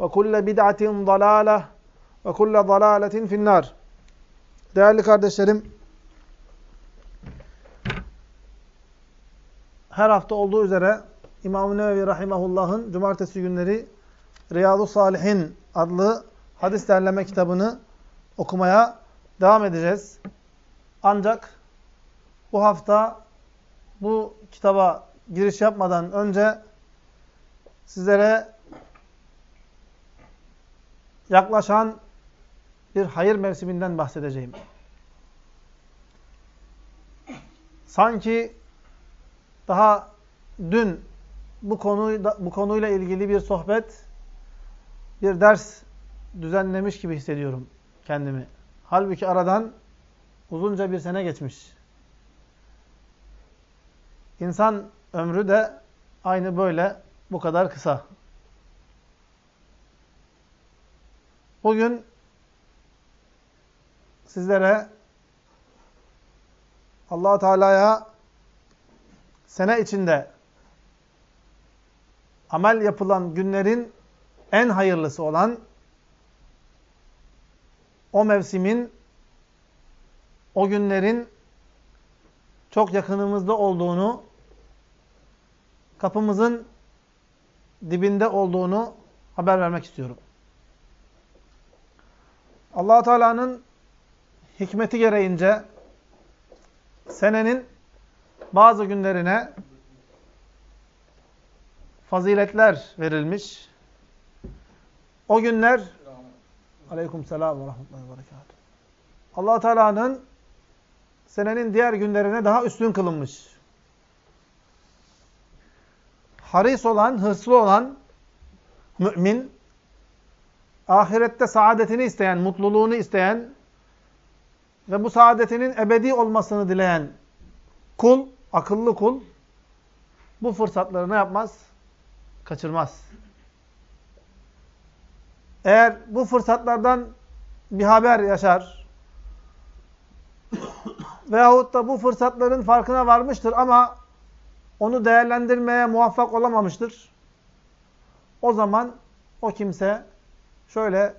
ve kulle bid'atin dalale ve kulle dalaletin finnar. Değerli kardeşlerim, her hafta olduğu üzere İmam-ı Nevevi Rahimahullah'ın cumartesi günleri Riyadu Salihin adlı hadis derleme kitabını okumaya devam edeceğiz. Ancak bu hafta bu kitaba giriş yapmadan önce sizlere yaklaşan bir hayır mevsiminden bahsedeceğim. Sanki daha dün bu konu bu konuyla ilgili bir sohbet, bir ders düzenlemiş gibi hissediyorum kendimi. Halbuki aradan uzunca bir sene geçmiş. İnsan ömrü de aynı böyle bu kadar kısa. Bugün sizlere allah Teala'ya sene içinde amel yapılan günlerin en hayırlısı olan o mevsimin, o günlerin çok yakınımızda olduğunu, kapımızın dibinde olduğunu haber vermek istiyorum allah Teala'nın hikmeti gereğince senenin bazı günlerine faziletler verilmiş. O günler Aleyküm selam ve rahmetullahi berekatuhu. allah Teala'nın senenin diğer günlerine daha üstün kılınmış. Haris olan, hırslı olan mümin ahirette saadetini isteyen, mutluluğunu isteyen ve bu saadetinin ebedi olmasını dileyen kul, akıllı kul bu fırsatları ne yapmaz? Kaçırmaz. Eğer bu fırsatlardan bir haber yaşar veyahut da bu fırsatların farkına varmıştır ama onu değerlendirmeye muvaffak olamamıştır. O zaman o kimse şöyle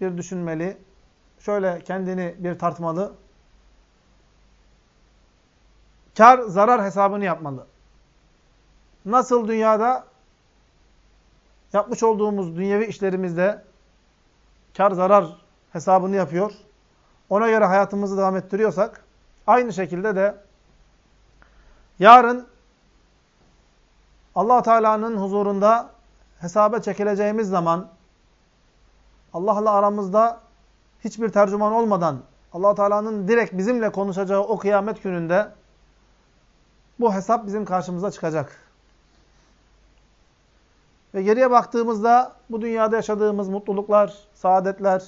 bir düşünmeli, şöyle kendini bir tartmalı. Kar, zarar hesabını yapmalı. Nasıl dünyada yapmış olduğumuz dünyevi işlerimizde kar, zarar hesabını yapıyor, ona göre hayatımızı devam ettiriyorsak, aynı şekilde de yarın allah Teala'nın huzurunda hesaba çekileceğimiz zaman Allah'la aramızda hiçbir tercüman olmadan allah Teala'nın direkt bizimle konuşacağı o kıyamet gününde bu hesap bizim karşımıza çıkacak. Ve geriye baktığımızda bu dünyada yaşadığımız mutluluklar, saadetler,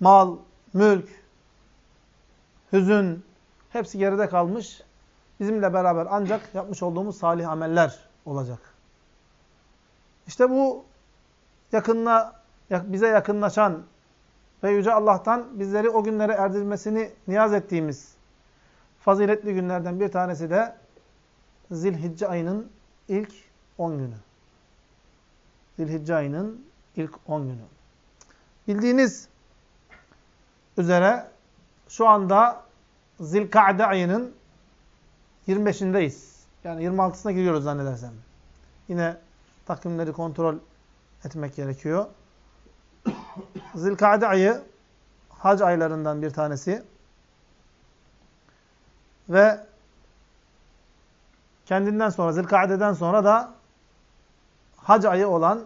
mal, mülk, hüzün hepsi geride kalmış. Bizimle beraber ancak yapmış olduğumuz salih ameller olacak. İşte bu yakınla bize yakınlaşan ve Yüce Allah'tan bizleri o günlere erdirmesini niyaz ettiğimiz faziletli günlerden bir tanesi de Zilhicce ayının ilk 10 günü. Zilhicce ayının ilk 10 günü. Bildiğiniz üzere şu anda Zilka'de ayının 25'indeyiz. Yani 26'sına giriyoruz zannedersem. Yine takvimleri kontrol etmek gerekiyor. Zilkade ayı hac aylarından bir tanesi. Ve kendinden sonra, Zilkade'den sonra da hac ayı olan,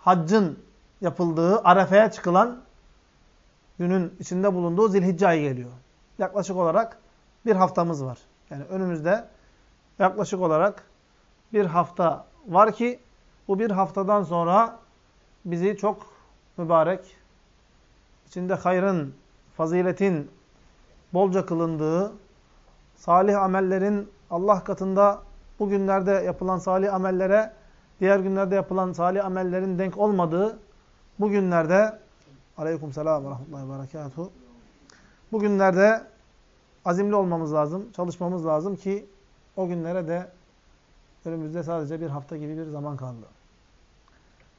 haccın yapıldığı, arefeye çıkılan günün içinde bulunduğu Zilhicce ayı geliyor. Yaklaşık olarak bir haftamız var. Yani önümüzde yaklaşık olarak bir hafta var ki bu bir haftadan sonra bizi çok mübarek, içinde hayrın, faziletin bolca kılındığı, salih amellerin Allah katında bu günlerde yapılan salih amellere diğer günlerde yapılan salih amellerin denk olmadığı bu günlerde aleyküm selam ve rahmetullahi ve berekatuhu bu günlerde azimli olmamız lazım, çalışmamız lazım ki o günlere de önümüzde sadece bir hafta gibi bir zaman kaldı.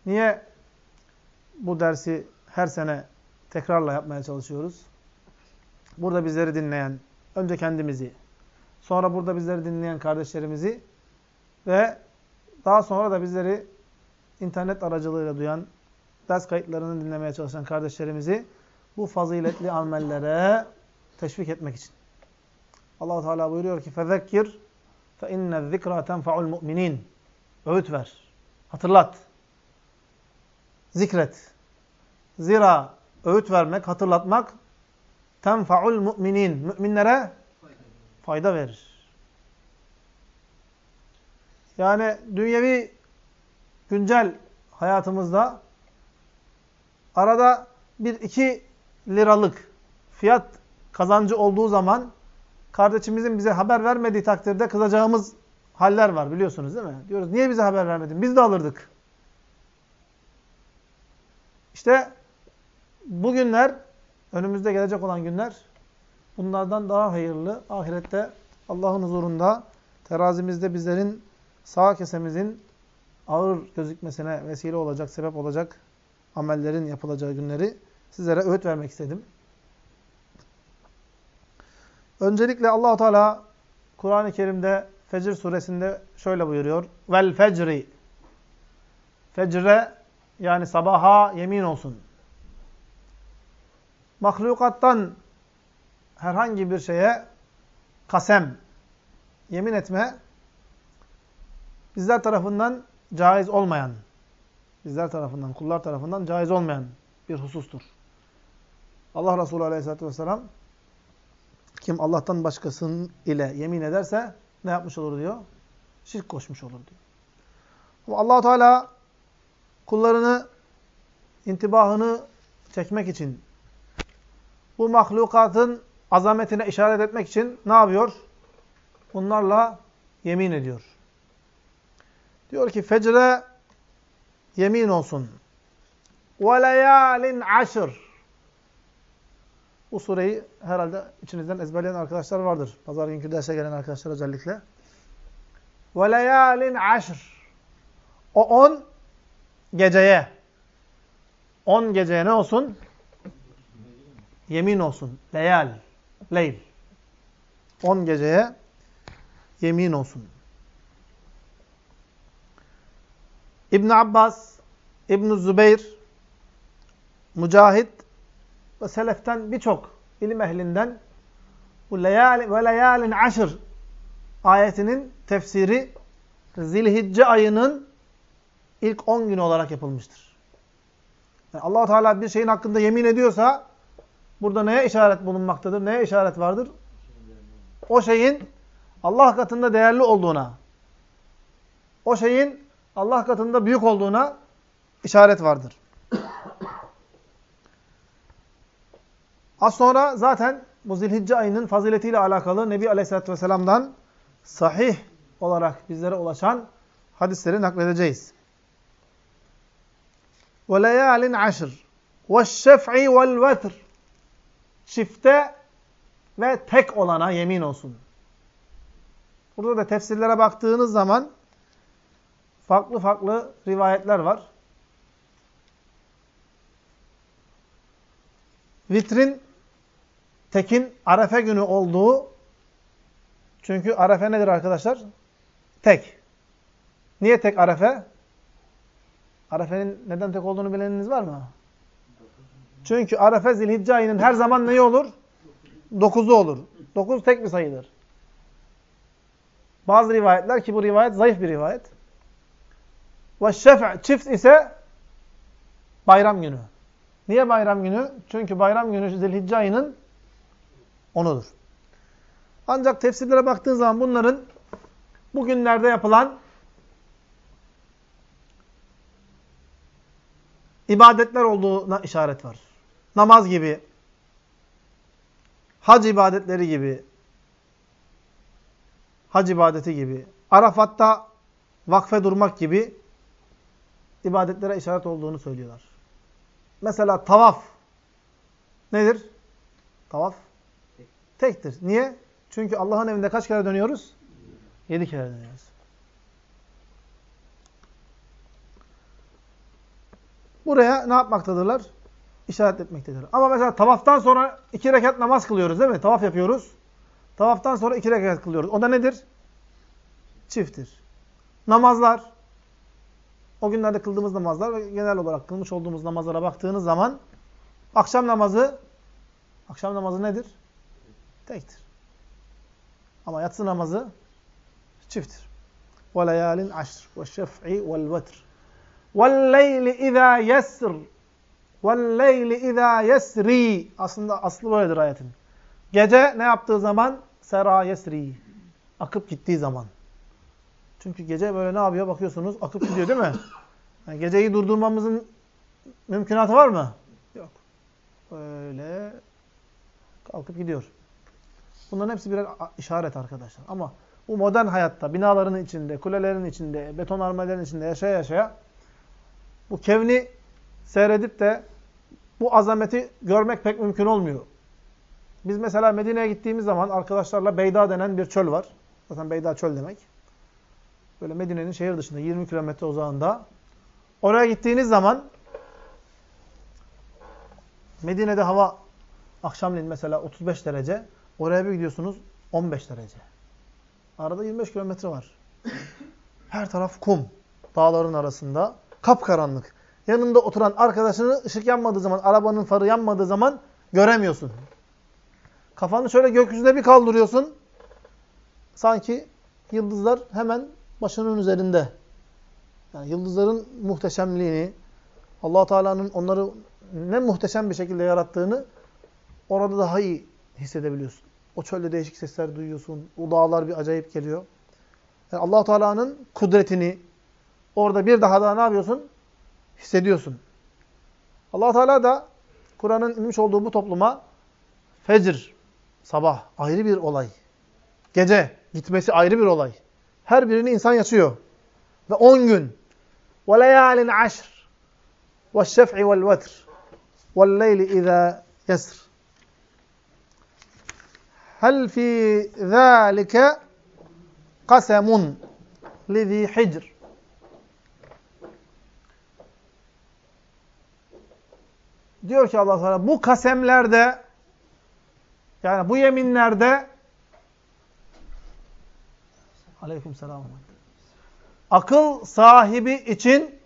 Niye bu dersi her sene tekrarla yapmaya çalışıyoruz? Burada bizleri dinleyen, önce kendimizi, sonra burada bizleri dinleyen kardeşlerimizi ve daha sonra da bizleri internet aracılığıyla duyan, ders kayıtlarını dinlemeye çalışan kardeşlerimizi bu faziletli amellere teşvik etmek için. Allah Teala buyuruyor ki: "Fezekkir fe inne zikra tenfa'ul mu'minin." Öğüt ver. Hatırlat. Zikret. Zira öğüt vermek, hatırlatmak tenfa'ul mu'minin. Müminlere fayda verir. Yani dünyevi güncel hayatımızda arada bir iki liralık fiyat kazancı olduğu zaman kardeşimizin bize haber vermediği takdirde kızacağımız haller var biliyorsunuz değil mi? Diyoruz niye bize haber vermedin? Biz de alırdık. İşte bugünler, önümüzde gelecek olan günler bunlardan daha hayırlı. Ahirette Allah'ın huzurunda terazimizde bizlerin sağ kesemizin ağır gözükmesine vesile olacak, sebep olacak amellerin yapılacağı günleri sizlere öğüt vermek istedim. Öncelikle Allahu Teala Kur'an-ı Kerim'de Fecr suresinde şöyle buyuruyor. Vel fecri. Fecre yani sabaha yemin olsun. Mahlukattan herhangi bir şeye kasem, yemin etme bizler tarafından caiz olmayan, bizler tarafından, kullar tarafından caiz olmayan bir husustur. Allah Resulü Aleyhisselatü Vesselam kim Allah'tan başkasının ile yemin ederse ne yapmış olur diyor? Şirk koşmuş olur diyor. Ama allah Teala kullarını intibahını çekmek için bu mahlukatın azametine işaret etmek için ne yapıyor? Bunlarla yemin ediyor. Diyor ki fecre yemin olsun. وَلَيَالٍ عَشْرٍ Bu sureyi herhalde içinizden ezberleyen arkadaşlar vardır. Pazar günkü derse gelen arkadaşlar özellikle. وَلَيَالٍ عَشْرٍ O on geceye, on geceye ne olsun? Yemin olsun. Leyal, leyl. On geceye yemin olsun. İbn Abbas, İbn Zübeyr, Mücahit ve seleften birçok ilim ehlinden bu leyali ve leyalin aşır ayetinin tefsiri Zilhicce ayının ilk 10 günü olarak yapılmıştır. Yani allah Teala bir şeyin hakkında yemin ediyorsa burada neye işaret bulunmaktadır? Neye işaret vardır? O şeyin Allah katında değerli olduğuna, o şeyin Allah katında büyük olduğuna işaret vardır. Az sonra zaten bu zilhicce ayının faziletiyle alakalı Nebi Aleyhisselatü Vesselam'dan sahih olarak bizlere ulaşan hadisleri nakledeceğiz. وَلَيَالٍ عَشْرٍ وَالشَّفْعِ وَالْوَتْرِ Çifte ve tek olana yemin olsun. Burada da tefsirlere baktığınız zaman farklı farklı rivayetler var. Vitrin tekin arefe günü olduğu çünkü arefe nedir arkadaşlar? Tek. Niye tek arefe? Arefe'nin neden tek olduğunu bileniniz var mı? Çünkü arefe zilhicce ayının her zaman neyi olur? Dokuzu olur. Dokuz tek bir sayıdır. Bazı rivayetler ki bu rivayet zayıf bir rivayet. Ve şef' çift ise bayram günü. Niye bayram günü? Çünkü bayram günü Zilhicce ayının onudur. Ancak tefsirlere baktığın zaman bunların bugünlerde yapılan ibadetler olduğuna işaret var. Namaz gibi, hac ibadetleri gibi, hac ibadeti gibi, Arafat'ta vakfe durmak gibi ibadetlere işaret olduğunu söylüyorlar. Mesela tavaf nedir? Tavaf tektir. Niye? Çünkü Allah'ın evinde kaç kere dönüyoruz? Yedi kere dönüyoruz. Buraya ne yapmaktadırlar? İşaret etmektedir. Ama mesela tavaftan sonra iki rekat namaz kılıyoruz değil mi? Tavaf yapıyoruz. Tavaftan sonra iki rekat kılıyoruz. O da nedir? Çifttir. Namazlar. O günlerde kıldığımız namazlar ve genel olarak kılmış olduğumuz namazlara baktığınız zaman akşam namazı akşam namazı nedir? Tektir. Ama yatsı namazı çifttir. وَلَيَالٍ عَشْرٍ وَالشَّفْعِ وَالْوَتْرِ وَالْلَيْلِ اِذَا يَسْرٍ وَالْلَيْلِ اِذَا يَسْرِي Aslında aslı böyledir ayetin. Gece ne yaptığı zaman? Sera yesri. Akıp gittiği zaman. Çünkü gece böyle ne yapıyor bakıyorsunuz akıp gidiyor değil mi? Yani geceyi durdurmamızın mümkünatı var mı? Yok. Böyle kalkıp gidiyor. Bunların hepsi birer işaret arkadaşlar. Ama bu modern hayatta binaların içinde, kulelerin içinde, beton armelerin içinde yaşaya yaşaya bu kevni seyredip de bu azameti görmek pek mümkün olmuyor. Biz mesela Medine'ye gittiğimiz zaman arkadaşlarla Beyda denen bir çöl var. Zaten Beyda çöl demek. Böyle Medine'nin şehir dışında 20 kilometre uzağında. Oraya gittiğiniz zaman Medine'de hava akşamleyin mesela 35 derece. Oraya bir gidiyorsunuz 15 derece. Arada 25 kilometre var. Her taraf kum. Dağların arasında. Kapkaranlık. Yanında oturan arkadaşını ışık yanmadığı zaman, arabanın farı yanmadığı zaman göremiyorsun. Kafanı şöyle gökyüzüne bir kaldırıyorsun. Sanki yıldızlar hemen başının üzerinde. Yani yıldızların muhteşemliğini, allah Teala'nın onları ne muhteşem bir şekilde yarattığını orada daha iyi hissedebiliyorsun. O çölde değişik sesler duyuyorsun. O dağlar bir acayip geliyor. Yani allah Teala'nın kudretini orada bir daha daha ne yapıyorsun? Hissediyorsun. allah Teala da Kur'an'ın inmiş olduğu bu topluma fecr, sabah ayrı bir olay. Gece gitmesi ayrı bir olay. Her birini insan yaşıyor. Ve on gün. وَلَيَالٍ عَشْرٍ وَالشَّفْعِ وَالْوَتْرِ وَالْلَيْلِ اِذَا يَسْرٍ Hel fi zâlike kasemun lizi hicr. Diyor ki Allah Teala bu kasemlerde yani bu yeminlerde Aleyküm selam. Akıl sahibi için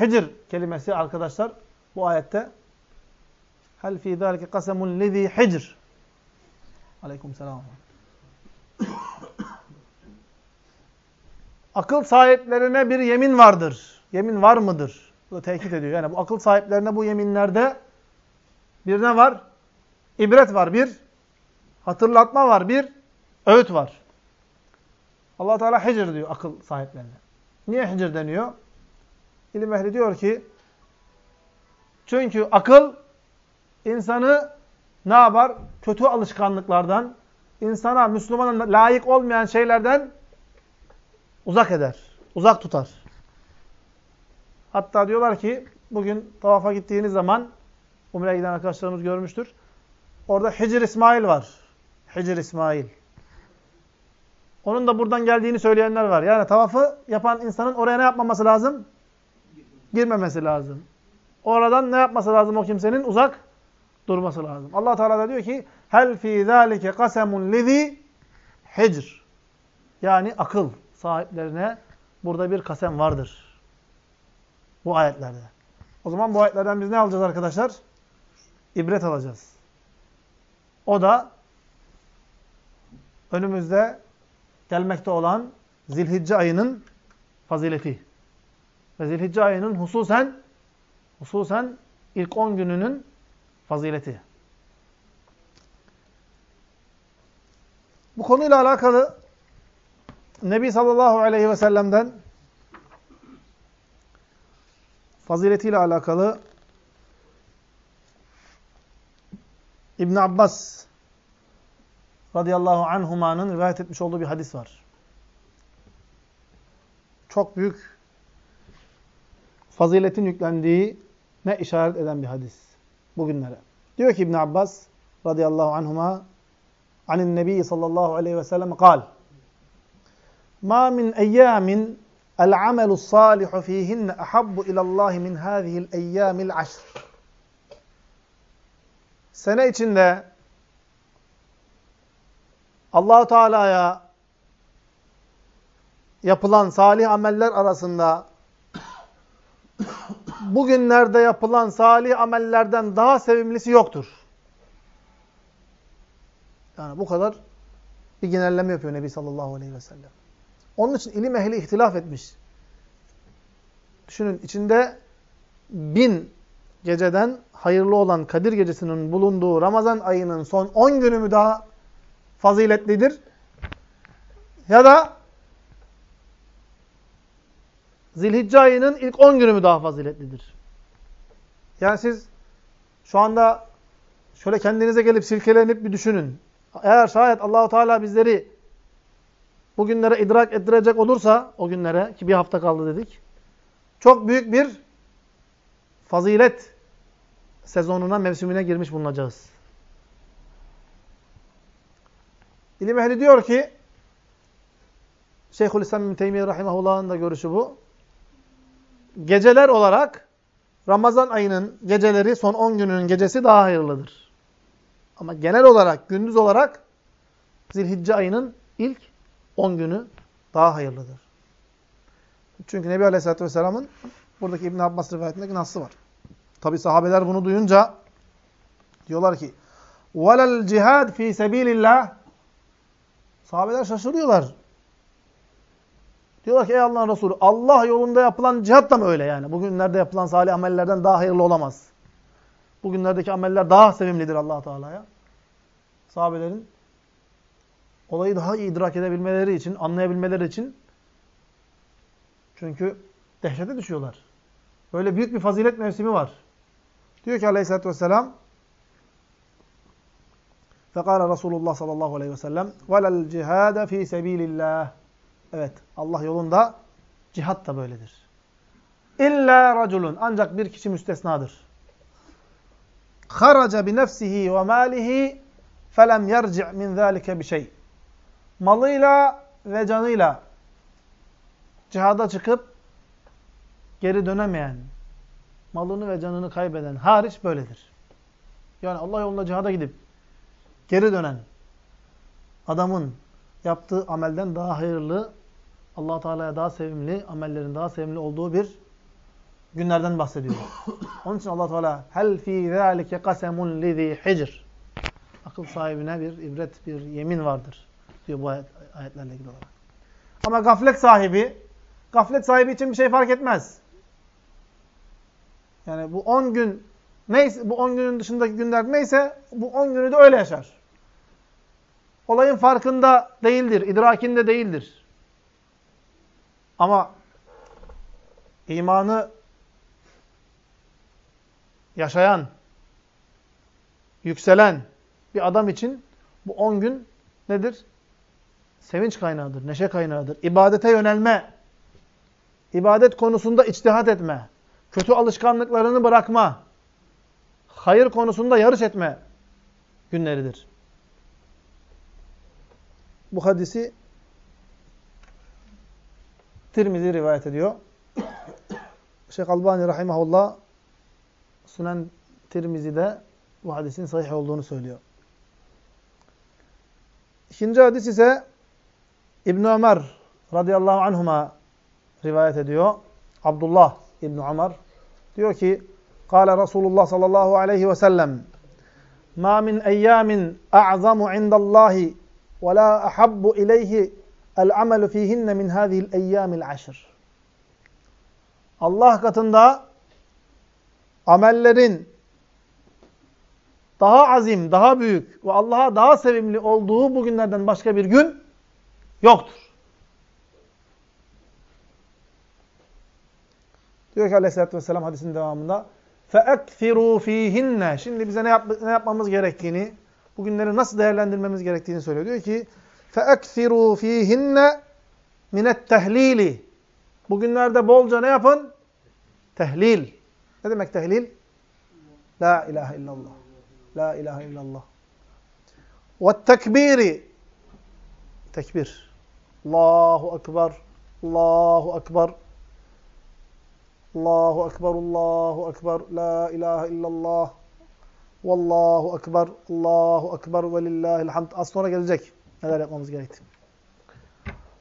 hicr kelimesi arkadaşlar bu ayette hel fi zâlike kasemun lizi hicr Aleyküm selam. akıl sahiplerine bir yemin vardır. Yemin var mıdır? Bu da tehdit ediyor. Yani bu akıl sahiplerine bu yeminlerde bir ne var? İbret var. Bir hatırlatma var. Bir öğüt var. allah Teala hicr diyor akıl sahiplerine. Niye hicr deniyor? İlim ehli diyor ki çünkü akıl insanı ne yapar? Kötü alışkanlıklardan, insana, Müslümana layık olmayan şeylerden uzak eder, uzak tutar. Hatta diyorlar ki bugün tavafa gittiğiniz zaman Umre'ye giden arkadaşlarımız görmüştür. Orada Hicr İsmail var. Hicr İsmail. Onun da buradan geldiğini söyleyenler var. Yani tavafı yapan insanın oraya ne yapmaması lazım? Girmemesi lazım. Oradan ne yapması lazım o kimsenin? Uzak durması lazım. Allah Teala da diyor ki: "Hel fi zalike qasemun lizi hicr." Yani akıl sahiplerine burada bir kasem vardır. Bu ayetlerde. O zaman bu ayetlerden biz ne alacağız arkadaşlar? İbret alacağız. O da önümüzde gelmekte olan Zilhicce ayının fazileti. Ve Zilhicce ayının hususen hususen ilk 10 gününün fazileti. Bu konuyla alakalı Nebi sallallahu aleyhi ve sellem'den faziletiyle alakalı İbn Abbas radıyallahu anhumanın rivayet etmiş olduğu bir hadis var. Çok büyük faziletin yüklendiği ne işaret eden bir hadis bugünlere. Diyor ki İbn Abbas radıyallahu anhuma anin nebi sallallahu aleyhi ve sellem kal Ma min eyyamin el amelu salihu fihinne ahabbu ilallahi min hâzihil eyyâmil aşr Sene içinde allah Teala'ya yapılan salih ameller arasında bugünlerde yapılan salih amellerden daha sevimlisi yoktur. Yani bu kadar bir genelleme yapıyor Nebi sallallahu aleyhi ve sellem. Onun için ilim ehli ihtilaf etmiş. Düşünün içinde bin geceden hayırlı olan Kadir gecesinin bulunduğu Ramazan ayının son 10 günü mü daha faziletlidir? Ya da Zilhicce ayının ilk 10 günü mü daha faziletlidir? Yani siz şu anda şöyle kendinize gelip silkelenip bir düşünün. Eğer şayet Allahu Teala bizleri bugünlere idrak ettirecek olursa o günlere ki bir hafta kaldı dedik. Çok büyük bir fazilet sezonuna, mevsimine girmiş bulunacağız. İlim ehli diyor ki Şeyhülislam İbn Teymiye rahimehullah'ın da görüşü bu. Geceler olarak Ramazan ayının geceleri son 10 gününün gecesi daha hayırlıdır. Ama genel olarak, gündüz olarak Zilhicce ayının ilk 10 günü daha hayırlıdır. Çünkü Nebi Aleyhisselatü Vesselam'ın buradaki İbn Abbas rivayetindeki nasıl var. Tabi sahabeler bunu duyunca diyorlar ki وَلَا الْجِهَادِ ف۪ي سَب۪يلِ اللّٰهِ Sahabeler şaşırıyorlar. Diyorlar ki ey Allah'ın Resulü Allah yolunda yapılan cihat da mı öyle yani? Bugünlerde yapılan salih amellerden daha hayırlı olamaz. Bugünlerdeki ameller daha sevimlidir allah Teala'ya. Sahabelerin olayı daha iyi idrak edebilmeleri için, anlayabilmeleri için çünkü dehşete düşüyorlar. Böyle büyük bir fazilet mevsimi var. Diyor ki aleyhissalatü vesselam Fekala Resulullah sallallahu aleyhi ve sellem velel cihade fi sebilillah Evet, Allah yolunda cihat da böyledir. İlla raculun ancak bir kişi müstesnadır. Haraca bi nefsihi ve malihi felem yerci' min. Malıyla ve canıyla cihada çıkıp geri dönemeyen, malını ve canını kaybeden hariç böyledir. Yani Allah yolunda cihada gidip geri dönen adamın yaptığı amelden daha hayırlı, allah Teala'ya daha sevimli, amellerin daha sevimli olduğu bir günlerden bahsediyor. Onun için allah Teala hel fi zalike kasemun lizi hicr. Akıl sahibine bir ibret, bir yemin vardır diyor bu ayet, ayetlerle ilgili olarak. Ama gaflet sahibi, gaflet sahibi için bir şey fark etmez. Yani bu 10 gün neyse bu 10 günün dışındaki günler neyse bu 10 günü de öyle yaşar. Olayın farkında değildir, idrakinde değildir. Ama imanı yaşayan, yükselen bir adam için bu 10 gün nedir? Sevinç kaynağıdır, neşe kaynağıdır. İbadete yönelme, ibadet konusunda içtihat etme, kötü alışkanlıklarını bırakma, hayır konusunda yarış etme günleridir. Bu hadisi Tirmizi rivayet ediyor. Şeyh Albani rahimahullah Sunan Tirmizi'de bu hadisin sahih olduğunu söylüyor. İkinci hadis ise İbn Ömer radıyallahu anhuma rivayet ediyor. Abdullah İbn Ömer diyor ki: "Kâle Resulullah sallallahu aleyhi ve sellem: "Ma min eyyamin a'zamu indallahi ve la ahabbu ileyhi el-amelu fihinne min hâzihil eyyâmil aşr." Allah katında amellerin daha azim, daha büyük ve Allah'a daha sevimli olduğu bugünlerden başka bir gün yoktur. Diyor ki aleyhissalatü vesselam hadisin devamında فَاَكْثِرُوا ف۪يهِنَّ Şimdi bize ne, yap ne yapmamız gerektiğini, bugünleri nasıl değerlendirmemiz gerektiğini söylüyor. Diyor ki فَاَكْثِرُوا ف۪يهِنَّ مِنَ التَّهْلِيلِ Bugünlerde bolca ne yapın? Tehlil. Ne demek tehlil? La ilahe illallah. La ilahe illallah. Ve tekbiri. Tekbir. Allahu Ekber. Allahu Ekber. Allahu Ekber. Allahu Ekber. La ilahe illallah. Vallahu Ekber. Allahu Ekber. Ve lillahil hamd. Az sonra gelecek. Neler yapmamız gerekti.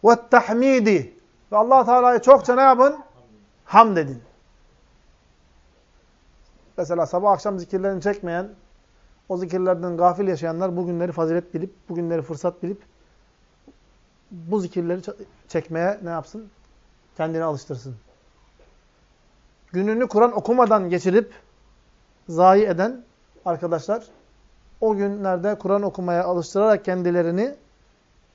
Ve tahmidi. Ve allah Teala'yı çokça ne yapın? Hamd edin. Mesela sabah akşam zikirlerini çekmeyen, o zikirlerden gafil yaşayanlar bugünleri fazilet bilip, bugünleri fırsat bilip bu zikirleri çekmeye ne yapsın? Kendini alıştırsın. Gününü Kur'an okumadan geçirip zayi eden arkadaşlar o günlerde Kur'an okumaya alıştırarak kendilerini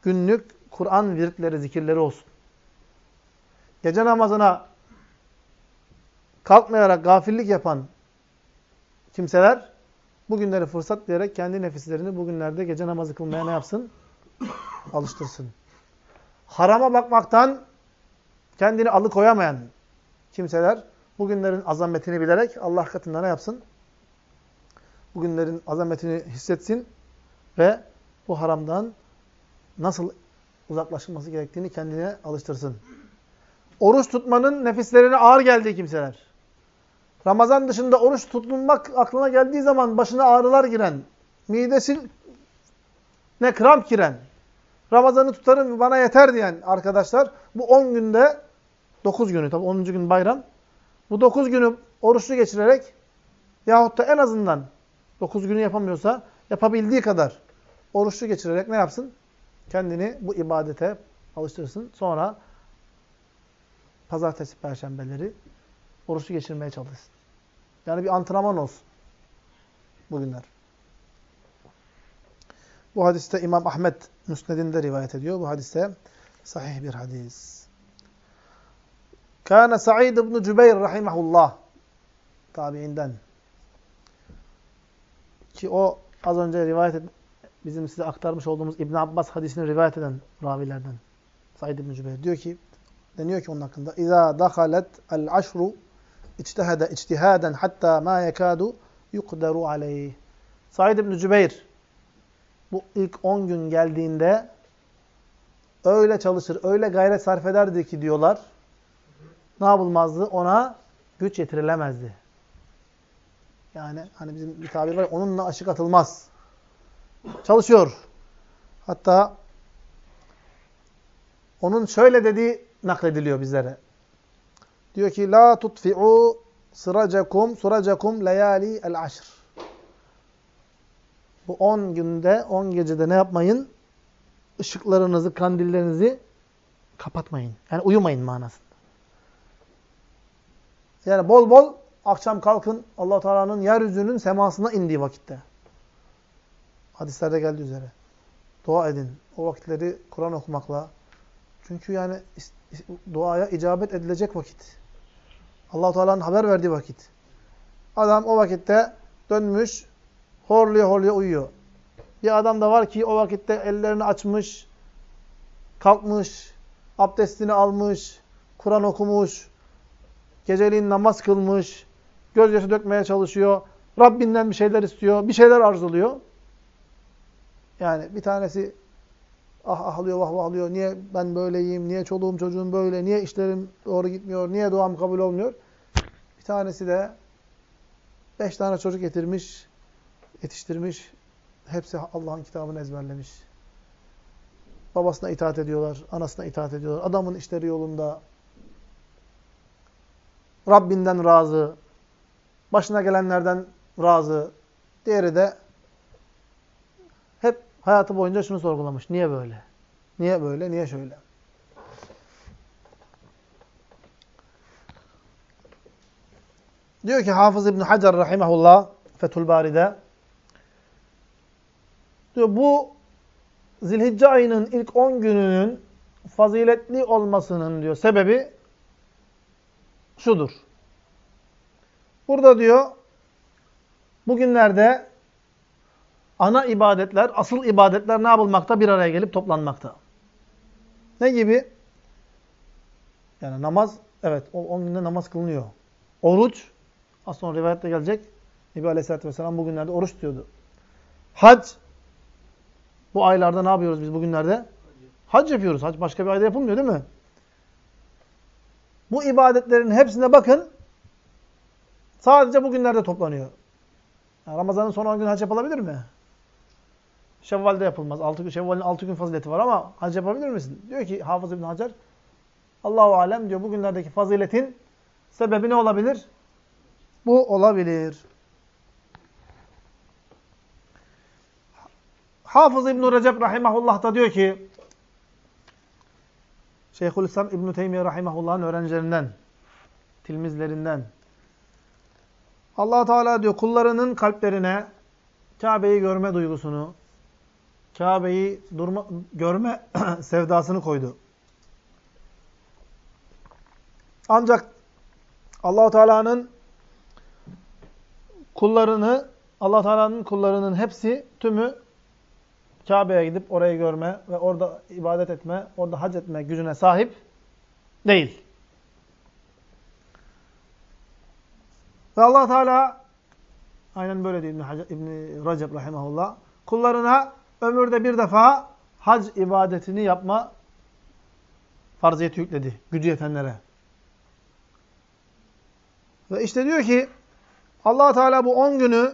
günlük Kur'an virtleri, zikirleri olsun. Gece namazına kalkmayarak gafillik yapan kimseler bugünleri fırsat diyerek kendi nefislerini bugünlerde gece namazı kılmaya ne yapsın? Alıştırsın. Harama bakmaktan kendini alıkoyamayan kimseler bugünlerin azametini bilerek Allah katında ne yapsın? Bugünlerin azametini hissetsin ve bu haramdan nasıl uzaklaşılması gerektiğini kendine alıştırsın. Oruç tutmanın nefislerine ağır geldiği kimseler. Ramazan dışında oruç tutulmak aklına geldiği zaman başına ağrılar giren, midesi ne kramp giren, Ramazan'ı tutarım bana yeter diyen arkadaşlar bu 10 günde 9 günü tabi 10. gün bayram. Bu 9 günü oruçlu geçirerek yahut da en azından 9 günü yapamıyorsa yapabildiği kadar oruçlu geçirerek ne yapsın? Kendini bu ibadete alıştırsın. Sonra pazartesi, perşembeleri oruçlu geçirmeye çalışsın. Yani bir antrenman olsun bugünler. Bu hadiste İmam Ahmet Müsned'inde rivayet ediyor. Bu hadiste sahih bir hadis. Kâne Sa'id ibn Cübeyr rahimahullah tabiinden ki o az önce rivayet et, bizim size aktarmış olduğumuz İbn Abbas hadisini rivayet eden ravilerden Said ibn Cübeyr diyor ki deniyor ki onun hakkında İza dakhalet el aşru içtihade içtihaden hatta ma yekadu yukderu aleyh. Said ibn Cübeyr bu ilk 10 gün geldiğinde öyle çalışır, öyle gayret sarf ederdi ki diyorlar. Ne yapılmazdı? Ona güç yetirilemezdi. Yani hani bizim bir tabir var onunla aşık atılmaz. Çalışıyor. Hatta onun şöyle dediği naklediliyor bizlere. Diyor ki la tutfi'u sıracakum suracakum leyali el aşr. Bu 10 günde, 10 gecede ne yapmayın? Işıklarınızı, kandillerinizi kapatmayın. Yani uyumayın manasında. Yani bol bol akşam kalkın Allah Teala'nın yeryüzünün semasına indiği vakitte. Hadislerde geldiği üzere. Dua edin. O vakitleri Kur'an okumakla. Çünkü yani duaya icabet edilecek vakit allah Teala'nın haber verdiği vakit. Adam o vakitte dönmüş, horluya horluya uyuyor. Bir adam da var ki o vakitte ellerini açmış, kalkmış, abdestini almış, Kur'an okumuş, geceliğin namaz kılmış, gözyaşı dökmeye çalışıyor, Rabbinden bir şeyler istiyor, bir şeyler arzuluyor. Yani bir tanesi ah ahlıyor, vah vahlıyor, niye ben böyleyim, niye çoluğum çocuğum böyle, niye işlerim doğru gitmiyor, niye duam kabul olmuyor. Bir tanesi de beş tane çocuk getirmiş, yetiştirmiş, hepsi Allah'ın kitabını ezberlemiş. Babasına itaat ediyorlar, anasına itaat ediyorlar. Adamın işleri yolunda. Rabbinden razı. Başına gelenlerden razı. Diğeri de hep hayatı boyunca şunu sorgulamış. Niye böyle? Niye böyle? Niye şöyle? Diyor ki Hafız İbn Hacer rahimehullah Fethül Bari'de diyor bu Zilhicce ayının ilk 10 gününün faziletli olmasının diyor sebebi şudur. Burada diyor bugünlerde ana ibadetler, asıl ibadetler ne yapılmakta? Bir araya gelip toplanmakta. Ne gibi? Yani namaz, evet o 10 günde namaz kılınıyor. Oruç, az sonra rivayette gelecek. Nebi Aleyhisselatü Vesselam bugünlerde oruç tutuyordu. Hac, bu aylarda ne yapıyoruz biz bugünlerde? Hac yapıyoruz. Hac başka bir ayda yapılmıyor değil mi? Bu ibadetlerin hepsine bakın. Sadece bugünlerde toplanıyor. Yani Ramazan'ın son 10 gün hac yapılabilir mi? Şevval'de yapılmaz. 6 gün Şevval'in 6 gün fazileti var ama hac yapabilir misin? Diyor ki Hafız İbn Hacer Allahu alem diyor bugünlerdeki faziletin sebebi ne olabilir? Bu olabilir. Hafız İbn Recep rahimehullah da diyor ki Şeyhülislam İbn Teymiyye rahimehullah'ın öğrencilerinden, tilmizlerinden Allah Teala diyor kullarının kalplerine Kabe'yi görme duygusunu, Kabe'yi görme sevdasını koydu. Ancak Allah Teala'nın kullarını Allah Teala'nın kullarının hepsi tümü Kabe'ye gidip orayı görme ve orada ibadet etme, orada hac etme gücüne sahip değil. Ve allah Teala aynen böyle diyor İbn-i İbn Recep rahimahullah. Kullarına ömürde bir defa hac ibadetini yapma farziyeti yükledi. Gücü yetenlere. Ve işte diyor ki allah Teala bu 10 günü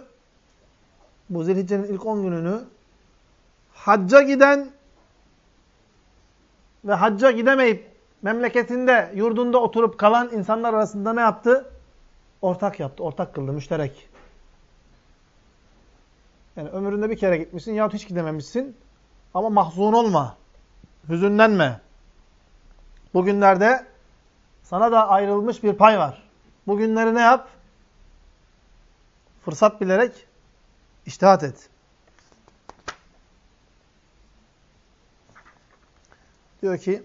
bu Zilhicce'nin ilk 10 gününü hacca giden ve hacca gidemeyip memleketinde, yurdunda oturup kalan insanlar arasında ne yaptı? Ortak yaptı, ortak kıldı, müşterek. Yani ömründe bir kere gitmişsin yahut hiç gidememişsin. Ama mahzun olma, hüzünlenme. Bugünlerde sana da ayrılmış bir pay var. Bugünleri ne yap? Fırsat bilerek iştihat et. Diyor ki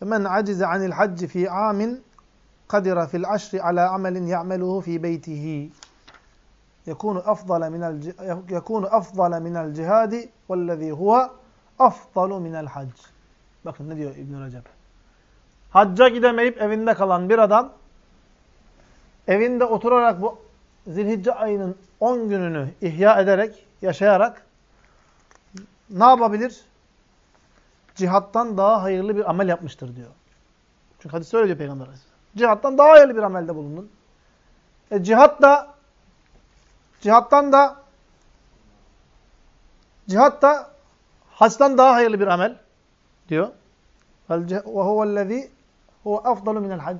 men acize anil hacci fi amin kadira fil aşri ala amelin ya'meluhu fi beytihi yekunu afdala minel yekunu afdala minel cihadi vellezî huve afdalu minel hac. Bakın ne diyor İbn Recep. Hacca gidemeyip evinde kalan bir adam evinde oturarak bu Zilhicce ayının 10 gününü ihya ederek, yaşayarak ne yapabilir? Cihattan daha hayırlı bir amel yapmıştır diyor. Çünkü hadis öyle diyor Peygamber Aleyhisselam. Cihattan daha hayırlı bir amelde bulundun. E cihat da cihattan da cihat da haçtan daha hayırlı bir amel diyor. Ve huvellezî huve afdalu minel hac.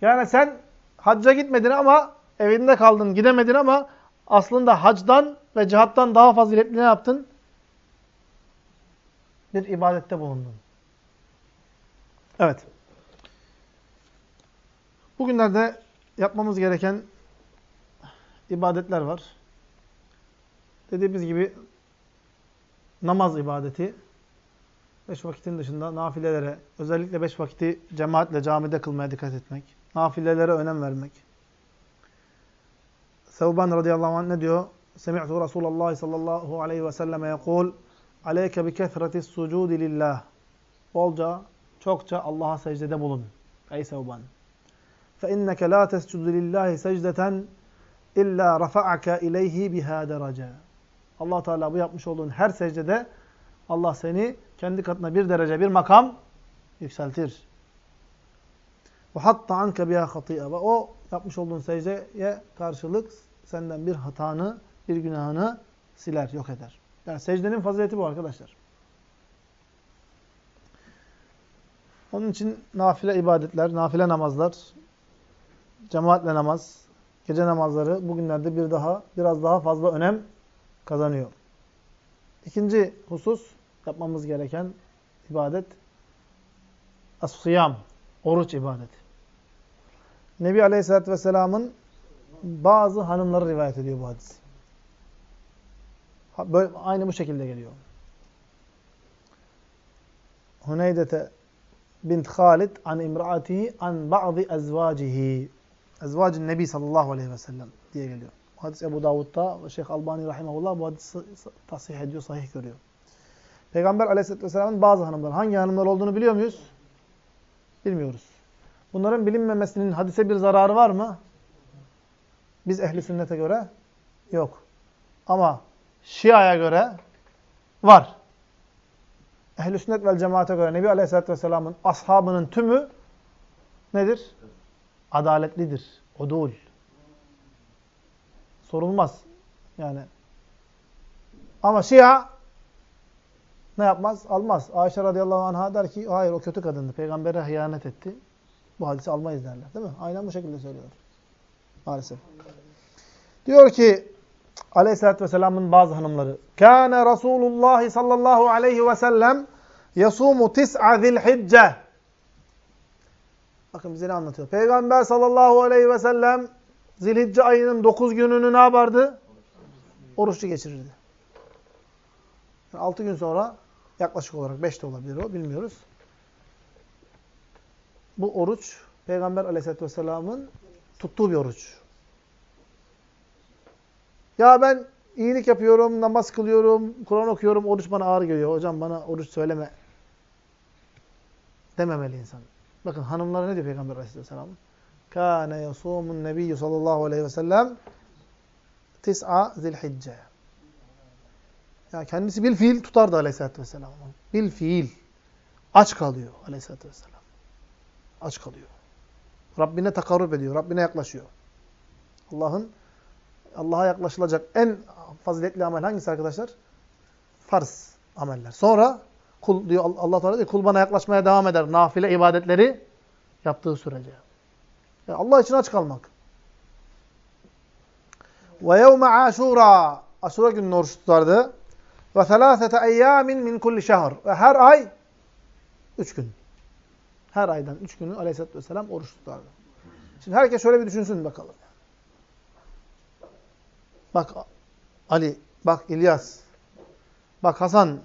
Yani sen hacca gitmedin ama evinde kaldın, gidemedin ama aslında hacdan ve cihattan daha faziletli ne yaptın? Bir ibadette bulundun. Evet. Bugünlerde yapmamız gereken ibadetler var. Dediğimiz gibi namaz ibadeti, beş vakitin dışında nafilelere, özellikle beş vakiti cemaatle camide kılmaya dikkat etmek, nafilelere önem vermek. Sevban radıyallahu anh ne diyor? Semi'tu Resulallah sallallahu aleyhi ve selleme yekul aleyke bi kesreti sucudi lillah. Bolca, çokça Allah'a secdede bulun. Ey sevban. Fe inneke la tescudu lillahi secdeten illa rafa'aka ileyhi biha derece. Allah Teala bu yapmış olduğun her secdede Allah seni kendi katına bir derece, bir makam yükseltir. Ve hatta anke biha hatiye. Ve o yapmış olduğun secdeye karşılık senden bir hatanı, bir günahını siler, yok eder. Yani secdenin fazileti bu arkadaşlar. Onun için nafile ibadetler, nafile namazlar, cemaatle namaz, gece namazları bugünlerde bir daha, biraz daha fazla önem kazanıyor. İkinci husus, yapmamız gereken ibadet, as-sıyam, oruç ibadeti. Nebi Aleyhisselatü Vesselam'ın bazı hanımları rivayet ediyor bu hadis. Böyle, aynı bu şekilde geliyor. Huneydete bint Halid an imraatihi an ba'zi ezvacihi. Ezvacın Nebi sallallahu aleyhi ve sellem diye geliyor. Hadis Ebu Davud'da ve Şeyh Albani rahimahullah bu hadisi tasih ediyor, sahih görüyor. Peygamber aleyhisselatü vesselamın bazı hanımlar. Hangi hanımlar olduğunu biliyor muyuz? Bilmiyoruz. Bunların bilinmemesinin hadise bir zararı var mı? Biz ehli sünnete göre yok. Ama Şia'ya göre var. Ehl-i sünnet vel cemaate göre Nebi Aleyhisselatü Vesselam'ın ashabının tümü nedir? Adaletlidir. Udul. Sorulmaz. Yani. Ama Şia ne yapmaz? Almaz. Ayşe radıyallahu anh'a der ki hayır o kötü kadındı. Peygambere hıyanet etti. Bu hadisi almayız derler. Değil mi? Aynen bu şekilde söylüyor. Maalesef. Diyor ki Aleyhisselatü Vesselam'ın bazı hanımları. Kâne Resulullah sallallahu aleyhi ve sellem yasumu tis'a zilhicce. Bakın bize ne anlatıyor. Peygamber sallallahu aleyhi ve sellem zilhicce ayının 9 gününü ne yapardı? Oruçlu geçirirdi. Yani 6 gün sonra yaklaşık olarak 5 de olabilir o bilmiyoruz. Bu oruç Peygamber aleyhisselatü vesselamın tuttuğu bir oruç. Ya ben iyilik yapıyorum, namaz kılıyorum, Kur'an okuyorum, oruç bana ağır geliyor. Hocam bana oruç söyleme dememeli insan. Bakın hanımlara ne diyor Peygamber Aleyhisselam? Kâne yasûmun nebiyyü sallallahu aleyhi ve sellem tis'a zilhicce. Yani kendisi bil fiil tutardı Aleyhisselatü vesselam. Bil fiil. Aç kalıyor Aleyhisselatü vesselam. Aç kalıyor. Rabbine takarrub ediyor. Rabbine yaklaşıyor. Allah'ın Allah'a yaklaşılacak en faziletli amel hangisi arkadaşlar? Farz ameller. Sonra kul diyor Allah Teala diyor kul bana yaklaşmaya devam eder. Nafile ibadetleri yaptığı sürece. Yani Allah için aç kalmak. Ve yevme aşura. Aşura günü oruç tutardı. Ve selâsete eyyâmin min kulli şehr. Ve her ay üç gün. Her aydan üç günü aleyhissalatü vesselam oruç tutardı. Şimdi herkes şöyle bir düşünsün bakalım. Bak Ali, bak İlyas, bak Hasan.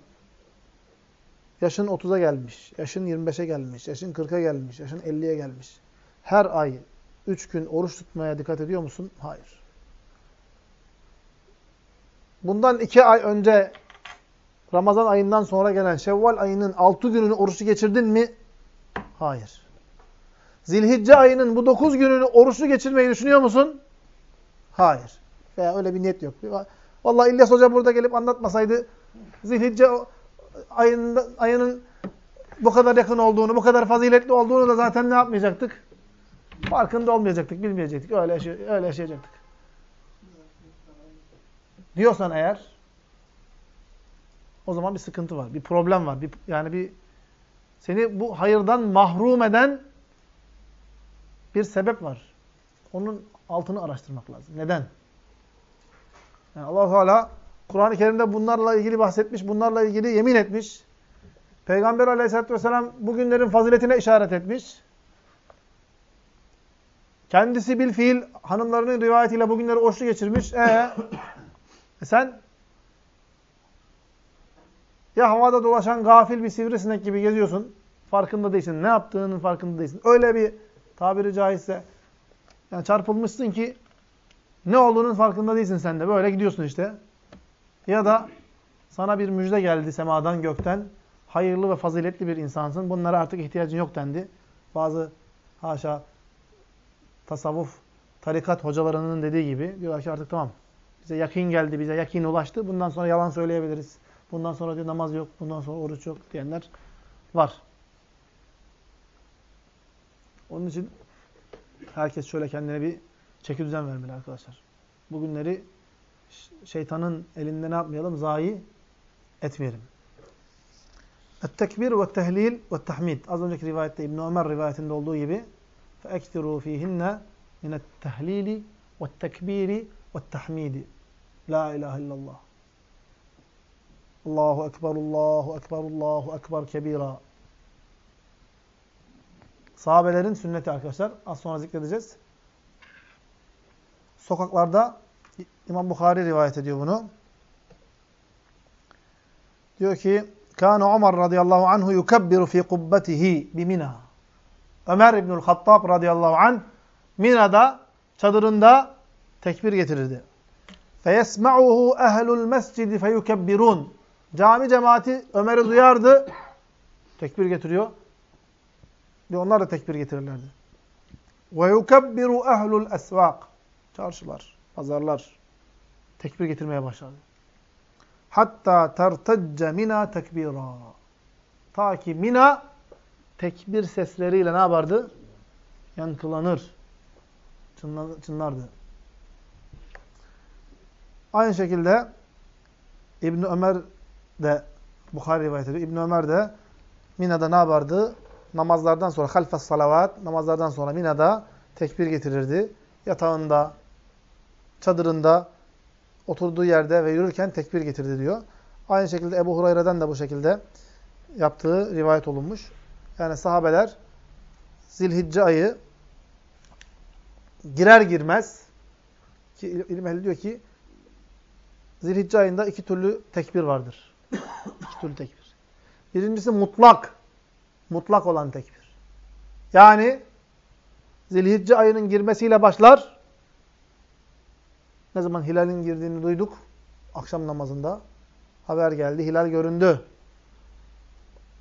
Yaşın 30'a gelmiş, yaşın 25'e gelmiş, yaşın 40'a gelmiş, yaşın 50'ye gelmiş. Her ay 3 gün oruç tutmaya dikkat ediyor musun? Hayır. Bundan 2 ay önce Ramazan ayından sonra gelen Şevval ayının 6 gününü oruçlu geçirdin mi? Hayır. Zilhicce ayının bu 9 gününü oruçlu geçirmeyi düşünüyor musun? Hayır. Veya öyle bir niyet yok. Vallahi İlyas Hoca burada gelip anlatmasaydı Zilhicce ayında, ayının bu kadar yakın olduğunu, bu kadar faziletli olduğunu da zaten ne yapmayacaktık? Farkında olmayacaktık, bilmeyecektik. Öyle, yaşay öyle yaşayacaktık. Diyorsan eğer o zaman bir sıkıntı var. Bir problem var. Bir, yani bir seni bu hayırdan mahrum eden bir sebep var. Onun altını araştırmak lazım. Neden? Yani allah Teala Kur'an-ı Kerim'de bunlarla ilgili bahsetmiş, bunlarla ilgili yemin etmiş. Peygamber aleyhissalatü vesselam bugünlerin faziletine işaret etmiş. Kendisi bil fiil hanımlarının rivayetiyle bugünleri oşlu geçirmiş. Ee, e sen ya havada dolaşan gafil bir sivrisinek gibi geziyorsun. Farkında değilsin. Ne yaptığının farkında değilsin. Öyle bir tabiri caizse yani çarpılmışsın ki ne olduğunun farkında değilsin sen de. Böyle gidiyorsun işte. Ya da sana bir müjde geldi semadan gökten. Hayırlı ve faziletli bir insansın. Bunlara artık ihtiyacın yok dendi. Bazı haşa tasavvuf, tarikat hocalarının dediği gibi diyorlar ki artık tamam. Bize yakin geldi, bize yakin ulaştı. Bundan sonra yalan söyleyebiliriz. Bundan sonra diyor namaz yok, bundan sonra oruç yok diyenler var. Onun için herkes şöyle kendine bir çeki düzen vermeli arkadaşlar. Bugünleri şeytanın elinde ne yapmayalım? Zayi etmeyelim. Et-tekbir ve tehlil ve tahmid. Az önceki rivayette İbn Ömer rivayetinde olduğu gibi فَاَكْتِرُوا ف۪يهِنَّ مِنَ التَّهْلِيلِ وَالتَّكْبِيرِ وَالتَّحْمِيدِ La ilahe illallah. Allahu Ekber, Allahu Ekber, Allahu Ekber kebira. Sahabelerin sünneti arkadaşlar. Az sonra zikredeceğiz. sokaklarda İmam Bukhari rivayet ediyor bunu. Diyor ki Kâne Ömer radıyallahu anhu yukebbiru fî kubbetihi bimina. Ömer İbnül Hattab radıyallahu an Mina'da çadırında tekbir getirirdi. Feyesma'uhu ehlul mescidi feyukebbirun. Cami cemaati Ömer'i duyardı. Tekbir getiriyor. Ve onlar da tekbir getirirlerdi. Ve yukebbiru ehlul esvâk. Çarşılar, pazarlar tekbir getirmeye başladı. Hatta tertecce mina tekbira. Ta ki mina tekbir sesleriyle ne yapardı? Yankılanır. Çınlardı. Aynı şekilde İbn Ömer de Bukhari rivayet ediyor. İbn Ömer de Mina'da ne yapardı? Namazlardan sonra halfes salavat, namazlardan sonra Mina'da tekbir getirirdi. Yatağında, çadırında, oturduğu yerde ve yürürken tekbir getirdi diyor. Aynı şekilde Ebu Hureyre'den de bu şekilde yaptığı rivayet olunmuş. Yani sahabeler Zilhicce ayı girer girmez ki ilim ehli diyor ki Zilhicce ayında iki türlü tekbir vardır. iki türlü tekbir. Birincisi mutlak. Mutlak olan tekbir. Yani Zilhicce ayının girmesiyle başlar. Ne zaman hilalin girdiğini duyduk? Akşam namazında. Haber geldi. Hilal göründü.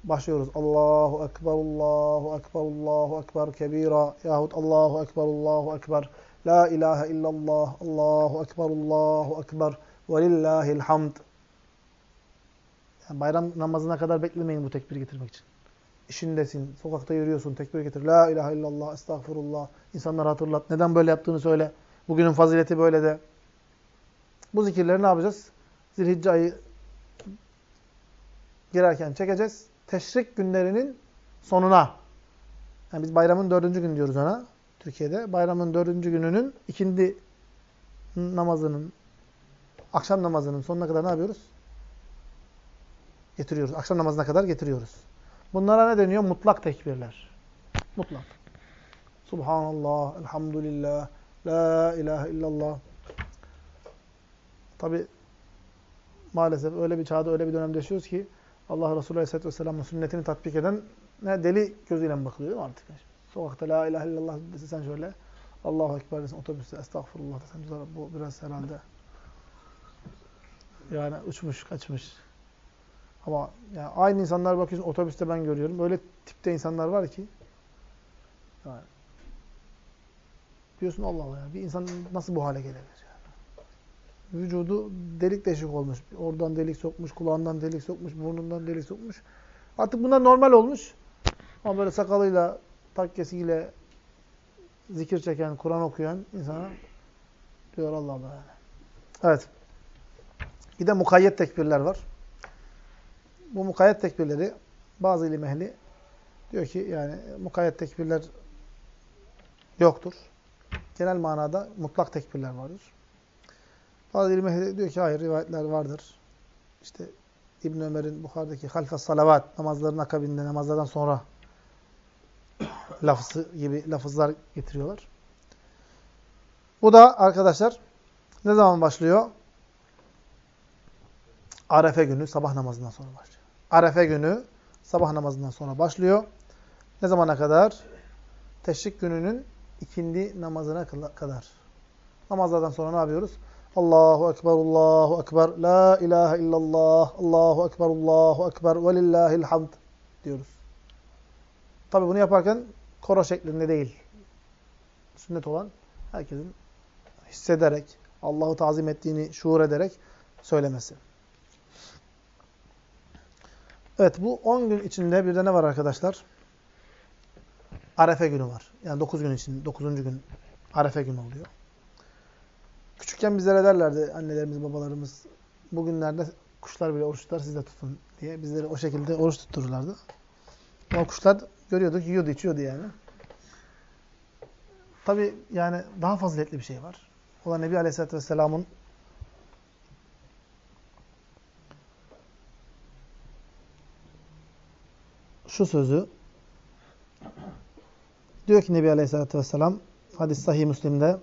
Başlıyoruz. Allahu Ekber, Allahu Ekber, Allahu Ekber kebira. Yahut Allahu Ekber, Allahu Ekber. La ilahe illallah, Allahu Ekber, Allahu Ekber. Velillahil hamd. Yani bayram namazına kadar beklemeyin bu tekbir getirmek için. İşindesin, sokakta yürüyorsun, tekbir getir. La ilahe illallah, estağfurullah. İnsanları hatırlat. Neden böyle yaptığını söyle. Bugünün fazileti böyle de. Bu zikirleri ne yapacağız? Zilhicce ayı girerken çekeceğiz. Teşrik günlerinin sonuna. Yani biz bayramın dördüncü gün diyoruz ona. Türkiye'de. Bayramın dördüncü gününün ikindi namazının, akşam namazının sonuna kadar ne yapıyoruz? Getiriyoruz. Akşam namazına kadar getiriyoruz. Bunlara ne deniyor? Mutlak tekbirler. Mutlak. Subhanallah, elhamdülillah, la ilahe illallah. Tabi maalesef öyle bir çağda, öyle bir dönemde yaşıyoruz ki Allah Resulü Aleyhisselatü Vesselam'ın sünnetini tatbik eden ne deli gözüyle bakılıyor artık. Sokakta la ilahe illallah desen şöyle Allahu Ekber desen otobüste estağfurullah desen bu biraz herhalde yani uçmuş, kaçmış. Ama yani aynı insanlar bakıyorsun otobüste ben görüyorum. Öyle tipte insanlar var ki yani diyorsun Allah Allah ya bir insan nasıl bu hale gelebilir? Vücudu delik deşik olmuş. Oradan delik sokmuş, kulağından delik sokmuş, burnundan delik sokmuş. Artık bunlar normal olmuş. Ama böyle sakalıyla, takkesiyle zikir çeken, Kur'an okuyan insana diyor Allah Allah. Evet. Bir de mukayyet tekbirler var. Bu mukayyet tekbirleri bazı ilim ehli diyor ki yani mukayyet tekbirler yoktur. Genel manada mutlak tekbirler vardır. Bazı ilim diyor ki hayır rivayetler vardır. İşte İbn Ömer'in Bukhari'deki halfa salavat namazların akabinde namazlardan sonra lafzı gibi lafızlar getiriyorlar. Bu da arkadaşlar ne zaman başlıyor? Arefe günü sabah namazından sonra başlıyor. Arefe günü sabah namazından sonra başlıyor. Ne zamana kadar? Teşrik gününün ikindi namazına kadar. Namazlardan sonra ne yapıyoruz? Allahu Ekber, Allahu Ekber, La ilahe illallah, Allahu Ekber, Allahu Ekber, velillahil hamd diyoruz. Tabi bunu yaparken koro şeklinde değil. sünnet olan herkesin hissederek, Allah'ı tazim ettiğini şuur ederek söylemesi. Evet bu 10 gün içinde bir de ne var arkadaşlar? Arefe günü var. Yani 9 gün için 9. gün Arefe günü oluyor. Küçükken bizlere derlerdi annelerimiz, babalarımız bugünlerde kuşlar bile oruç tutar siz de tutun diye. Bizleri o şekilde oruç tuttururlardı. Ama kuşlar görüyorduk yiyordu içiyordu yani. Tabi yani daha faziletli bir şey var. O da Nebi Aleyhisselatü Vesselam'ın şu sözü diyor ki Nebi Aleyhisselatü Vesselam hadis sahih Müslim'de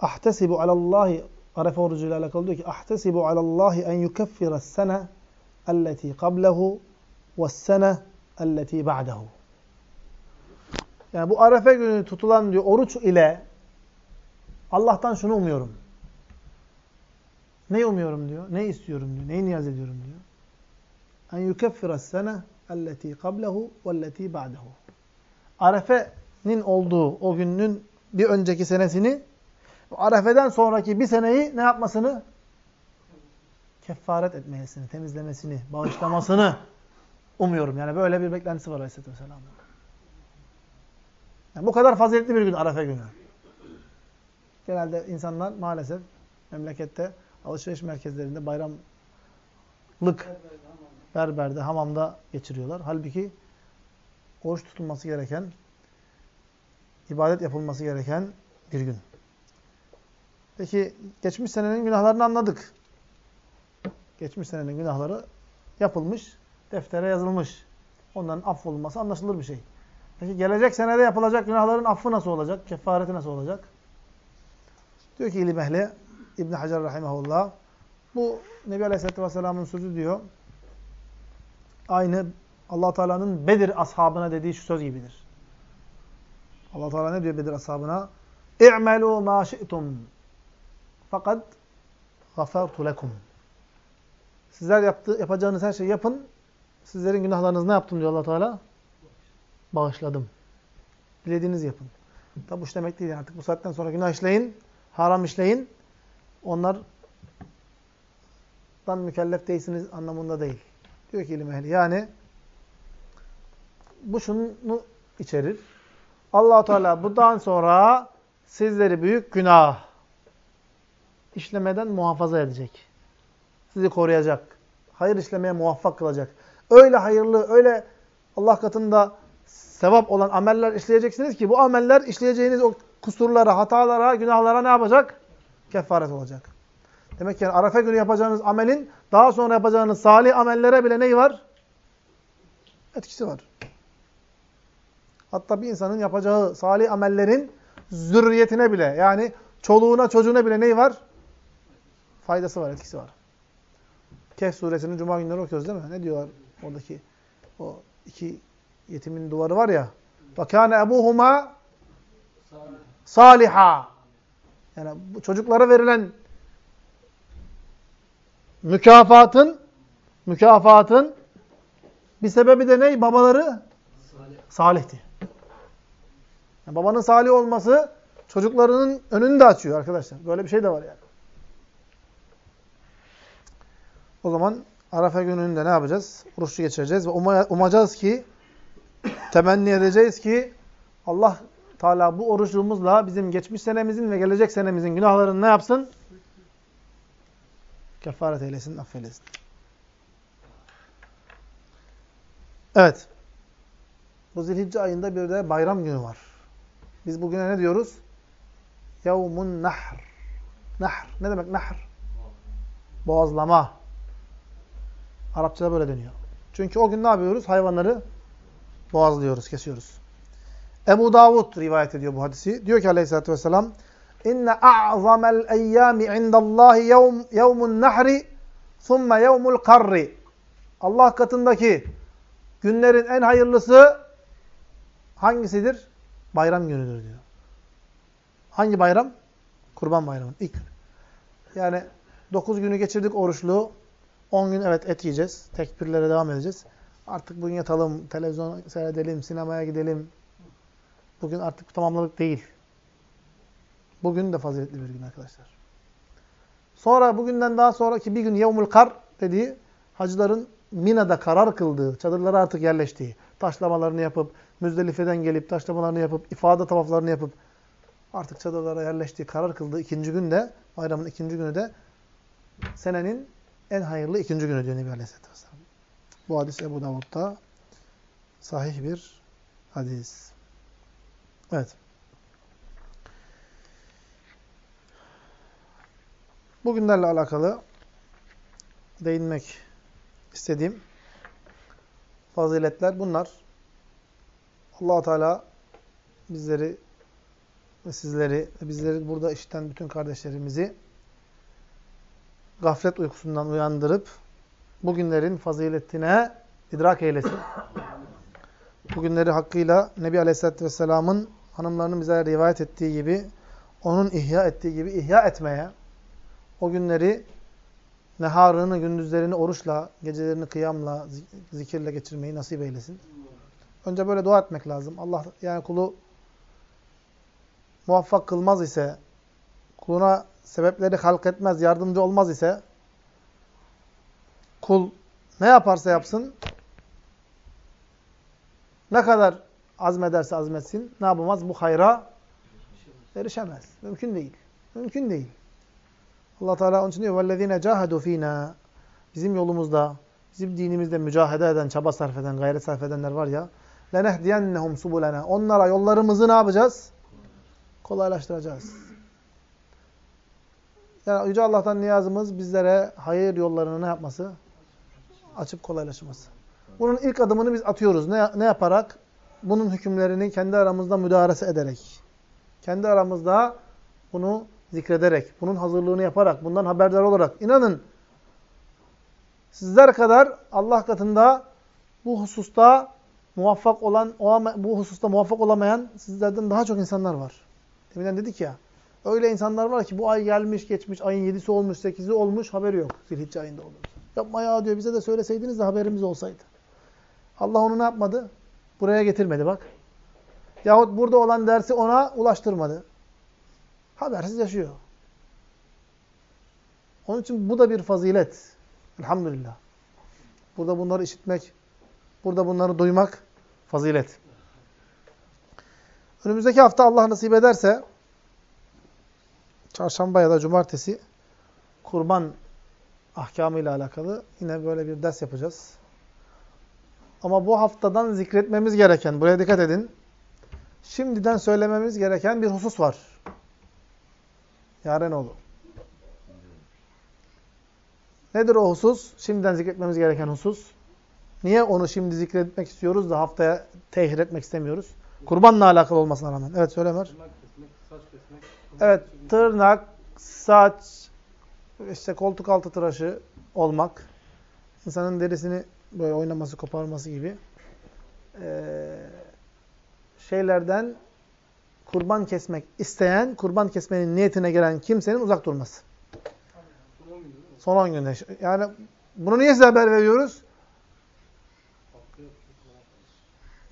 ahtesibu alallahi Arefe orucuyla alakalı diyor ki ahtesibu alallahi en yukeffira sene elleti qablehu ve sene elleti ba'dehu yani bu Arefe günü tutulan diyor oruç ile Allah'tan şunu umuyorum. Ne umuyorum diyor? Ne istiyorum diyor? Neyi niyaz ediyorum diyor? En yukeffira sene elleti qablehu velleti ba'dehu. Arefe'nin olduğu o günün bir önceki senesini Arefe'den sonraki bir seneyi ne yapmasını? Kefaret etmesini, temizlemesini, bağışlamasını umuyorum. Yani böyle bir beklentisi var Aleyhisselatü Vesselam'ın. Yani bu kadar faziletli bir gün Arafa günü. Genelde insanlar maalesef memlekette alışveriş merkezlerinde bayramlık berberde, hamamda geçiriyorlar. Halbuki oruç tutulması gereken, ibadet yapılması gereken bir gün. Peki geçmiş senenin günahlarını anladık. Geçmiş senenin günahları yapılmış, deftere yazılmış. Onların affolunması anlaşılır bir şey. Peki gelecek senede yapılacak günahların affı nasıl olacak? Kefareti nasıl olacak? Diyor ki ilim ehli İbn Hacer rahimehullah bu Nebi Aleyhisselatü Vesselam'ın sözü diyor. Aynı Allah Teala'nın Bedir ashabına dediği şu söz gibidir. Allah Teala ne diyor Bedir ashabına? İ'melû mâ şi'tum fakat gafartu lekum. Sizler yaptı, yapacağınız her şeyi yapın. Sizlerin günahlarınızı ne yaptım diyor Allah Teala? bağışladım. Dilediğiniz yapın. Tabi bu demek değil. Artık bu saatten sonra günah işleyin, haram işleyin. Onlardan mükellef değilsiniz anlamında değil. Diyor ki ilim ehli. Yani bu şunu içerir. allah Teala bundan sonra sizleri büyük günah işlemeden muhafaza edecek. Sizi koruyacak. Hayır işlemeye muvaffak kılacak. Öyle hayırlı, öyle Allah katında sevap olan ameller işleyeceksiniz ki bu ameller işleyeceğiniz o kusurlara, hatalara, günahlara ne yapacak? Kefaret olacak. Demek ki yani Arafa günü yapacağınız amelin daha sonra yapacağınız salih amellere bile neyi var? Etkisi var. Hatta bir insanın yapacağı salih amellerin zürriyetine bile yani çoluğuna çocuğuna bile neyi var? Faydası var, etkisi var. Kehf suresinin cuma günleri okuyoruz değil mi? Ne diyorlar oradaki o iki yetimin duvarı var ya. وَكَانَ اَبُوهُمَا saliha. Yani bu çocuklara verilen mükafatın mükafatın bir sebebi de ne? Babaları Salih. salihti. Yani babanın salih olması çocuklarının önünü de açıyor arkadaşlar. Böyle bir şey de var yani. O zaman Arafa gününde ne yapacağız? Oruçlu geçireceğiz ve umacağız ki temenni edeceğiz ki Allah Teala bu oruçluğumuzla bizim geçmiş senemizin ve gelecek senemizin günahlarını ne yapsın? Kefaret eylesin, affeylesin. Evet. Bu zilhicce ayında bir de bayram günü var. Biz bugüne ne diyoruz? Yevmun nahr. Nahr. Ne demek nahr? Boğazlama. Arapçada böyle deniyor. Çünkü o gün ne yapıyoruz? Hayvanları boğazlıyoruz, kesiyoruz. Ebu Davud rivayet ediyor bu hadisi. Diyor ki aleyhissalatü vesselam İnne a'zamel eyyâmi indallâhi yevm, yevmun nahri thumme yevmul karri Allah katındaki günlerin en hayırlısı hangisidir? Bayram günüdür diyor. Hangi bayram? Kurban bayramı. İlk. Yani 9 günü geçirdik oruçlu. 10 gün evet et yiyeceğiz. Tekbirlere devam edeceğiz. Artık bugün yatalım, televizyon seyredelim, sinemaya gidelim. Bugün artık tamamladık değil. Bugün de faziletli bir gün arkadaşlar. Sonra bugünden daha sonraki bir gün Yevmul Kar dediği hacıların Mina'da karar kıldığı, çadırlara artık yerleştiği, taşlamalarını yapıp, Müzdelife'den gelip taşlamalarını yapıp, ifade tavaflarını yapıp artık çadırlara yerleştiği, karar kıldığı ikinci gün de, bayramın ikinci günü de senenin en hayırlı ikinci günü diyor Nebi Aleyhisselatü Vesselam. Bu hadis Ebu Davud'da sahih bir hadis. Evet. Bugünlerle alakalı değinmek istediğim faziletler bunlar. allah Teala bizleri ve sizleri bizleri burada işiten bütün kardeşlerimizi gaflet uykusundan uyandırıp bugünlerin faziletine idrak eylesin. Bugünleri hakkıyla Nebi Aleyhisselatü Vesselam'ın hanımlarının bize rivayet ettiği gibi, onun ihya ettiği gibi ihya etmeye, o günleri neharını, gündüzlerini oruçla, gecelerini kıyamla, zikirle geçirmeyi nasip eylesin. Önce böyle dua etmek lazım. Allah yani kulu muvaffak kılmaz ise, kuluna sebepleri halk etmez, yardımcı olmaz ise, kul ne yaparsa yapsın, ne kadar azmederse azmetsin, ne yapamaz? Bu hayra erişemez. Mümkün değil. Mümkün değil. Allah Teala onun için diyor vellezine cahadu fina bizim yolumuzda, bizim dinimizde mücahede eden, çaba sarf eden, gayret sarf edenler var ya lenehdiyennehum subulena. Onlara yollarımızı ne yapacağız? Kolaylaştıracağız. Yani Yüce Allah'tan niyazımız bizlere hayır yollarını ne yapması? Açıp kolaylaşması. Bunun ilk adımını biz atıyoruz. Ne, ne yaparak? Bunun hükümlerini kendi aramızda müdarese ederek. Kendi aramızda bunu zikrederek, bunun hazırlığını yaparak, bundan haberdar olarak. inanın sizler kadar Allah katında bu hususta muvaffak olan, bu hususta muvaffak olamayan sizlerden daha çok insanlar var. Deminden dedik ya, öyle insanlar var ki bu ay gelmiş geçmiş, ayın yedisi olmuş, sekizi olmuş, haberi yok. Zilhicce ayında olur. Yapma ya diyor, bize de söyleseydiniz de haberimiz olsaydı. Allah onu ne yapmadı? Buraya getirmedi bak. Yahut burada olan dersi ona ulaştırmadı. Habersiz yaşıyor. Onun için bu da bir fazilet. Elhamdülillah. Burada bunları işitmek, burada bunları duymak fazilet. Önümüzdeki hafta Allah nasip ederse çarşamba ya da cumartesi kurban ahkamı ile alakalı yine böyle bir ders yapacağız. Ama bu haftadan zikretmemiz gereken, buraya dikkat edin, şimdiden söylememiz gereken bir husus var. Yarenoğlu. Nedir o husus? Şimdiden zikretmemiz gereken husus. Niye onu şimdi zikretmek istiyoruz da haftaya tehir etmek istemiyoruz? Kurbanla alakalı olmasına rağmen. Evet söyle Ömer. Evet tırnak, saç, işte koltuk altı tıraşı olmak, insanın derisini böyle oynaması, koparması gibi şeylerden kurban kesmek isteyen, kurban kesmenin niyetine gelen kimsenin uzak durması. Son 10 günde. Yani bunu niye size haber veriyoruz?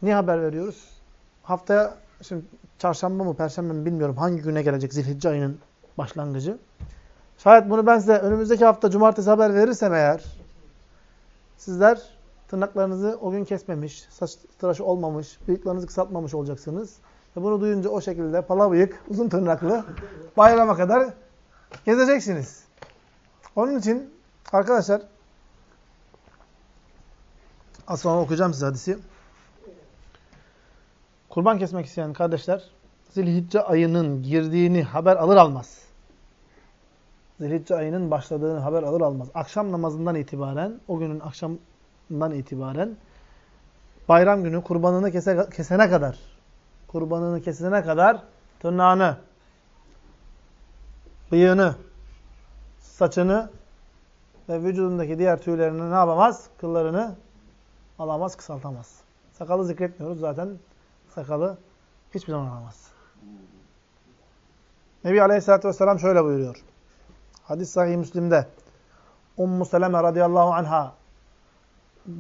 Niye haber veriyoruz? Haftaya, şimdi çarşamba mı, perşembe mi bilmiyorum hangi güne gelecek zilhicce ayının başlangıcı. Şayet bunu ben size önümüzdeki hafta cumartesi haber verirsem eğer, sizler tırnaklarınızı o gün kesmemiş, saç tıraşı olmamış, bıyıklarınızı kısaltmamış olacaksınız. Ve bunu duyunca o şekilde pala bıyık, uzun tırnaklı bayrama kadar gezeceksiniz. Onun için arkadaşlar az okuyacağım size hadisi. Kurban kesmek isteyen kardeşler Zilhicce ayının girdiğini haber alır almaz. Zilhicce ayının başladığını haber alır almaz. Akşam namazından itibaren, o günün akşamından itibaren bayram günü kurbanını kese, kesene kadar kurbanını kesene kadar tırnağını, bıyığını, saçını ve vücudundaki diğer tüylerini ne yapamaz? Kıllarını alamaz, kısaltamaz. Sakalı zikretmiyoruz zaten. Sakalı hiçbir zaman alamaz. Nebi Aleyhisselatü Vesselam şöyle buyuruyor. Hadis sahih Müslim'de. Ummu Seleme radıyallahu anha